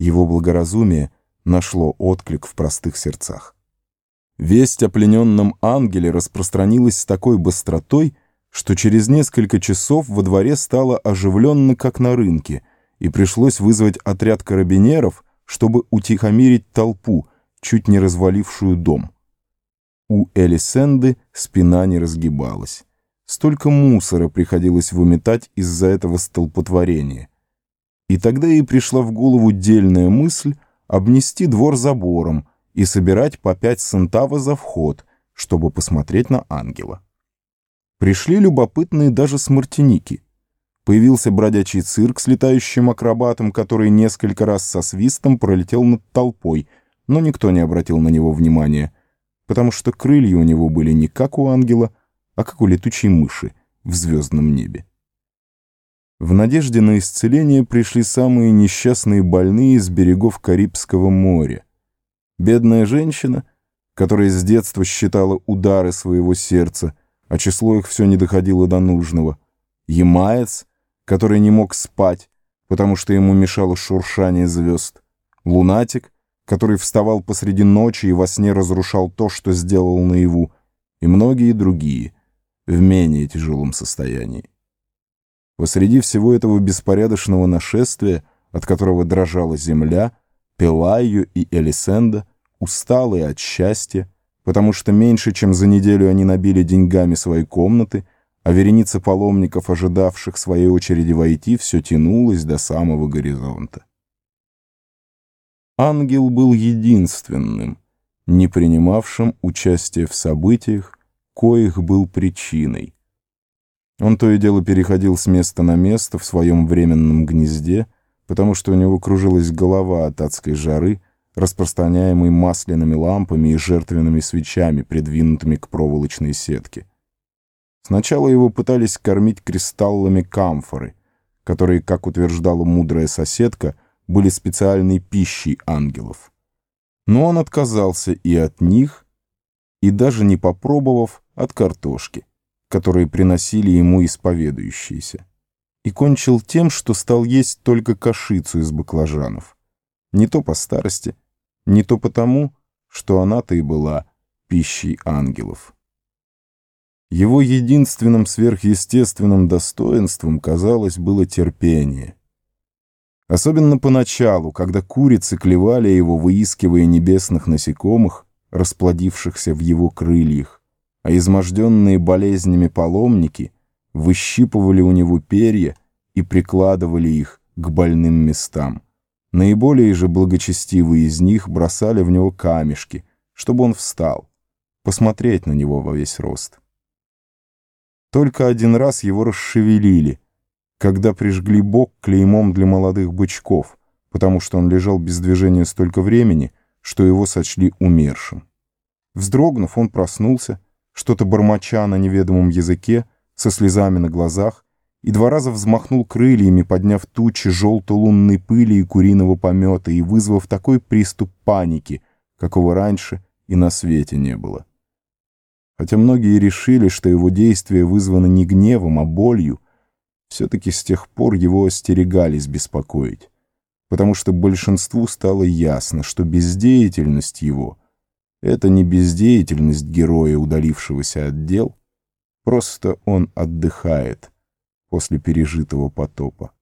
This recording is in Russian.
Его благоразумие нашло отклик в простых сердцах. Весть о плененном ангеле распространилась с такой быстротой, что через несколько часов во дворе стало оживленно, как на рынке, и пришлось вызвать отряд карабинеров, чтобы утихомирить толпу, чуть не развалившую дом. У Элисенды спина не разгибалась. Столько мусора приходилось выметать из-за этого столпотворения. И тогда ей пришла в голову дельная мысль обнести двор забором, и собирать по пять центава за вход, чтобы посмотреть на ангела. Пришли любопытные даже с Мартиники. Появился бродячий цирк с летающим акробатом, который несколько раз со свистом пролетел над толпой, но никто не обратил на него внимания, потому что крылья у него были не как у ангела, а как у летучей мыши в звездном небе. В надежде на исцеление пришли самые несчастные больные с берегов Карибского моря, Бедная женщина, которая с детства считала удары своего сердца, а число их все не доходило до нужного. Ямаец, который не мог спать, потому что ему мешало шуршание звезд. Лунатик, который вставал посреди ночи и во сне разрушал то, что сделал наяву. И многие другие, в менее тяжелом состоянии. Посреди всего этого беспорядочного нашествия, от которого дрожала земля, Пелайо и Элисенда усталые от счастья, потому что меньше чем за неделю они набили деньгами свои комнаты, а вереница паломников, ожидавших своей очереди войти, все тянулась до самого горизонта. Ангел был единственным, не принимавшим участия в событиях, коих был причиной. Он то и дело переходил с места на место в своем временном гнезде, потому что у него кружилась голова от адской жары, распространяемый масляными лампами и жертвенными свечами, придвинутыми к проволочной сетке. Сначала его пытались кормить кристаллами камфоры, которые, как утверждала мудрая соседка, были специальной пищей ангелов. Но он отказался и от них, и даже не попробовав от картошки, которые приносили ему исповедующиеся, и кончил тем, что стал есть только кашицу из баклажанов. Не то по старости, не то потому, что она-то и была пищей ангелов. Его единственным сверхъестественным достоинством, казалось, было терпение. Особенно поначалу, когда курицы клевали его, выискивая небесных насекомых, расплодившихся в его крыльях, а изможденные болезнями паломники выщипывали у него перья и прикладывали их к больным местам. Наиболее же благочестивые из них бросали в него камешки, чтобы он встал, посмотреть на него во весь рост. Только один раз его расшевелили, когда прижгли бок клеймом для молодых бычков, потому что он лежал без движения столько времени, что его сочли умершим. Вздрогнув, он проснулся, что-то бормоча на неведомом языке, со слезами на глазах, и два раза взмахнул крыльями, подняв тучи желто-лунной пыли и куриного помета и вызвав такой приступ паники, какого раньше и на свете не было. Хотя многие решили, что его действия вызваны не гневом, а болью, все-таки с тех пор его остерегались беспокоить, потому что большинству стало ясно, что бездеятельность его — это не бездеятельность героя, удалившегося от дел, просто он отдыхает — после пережитого потопа.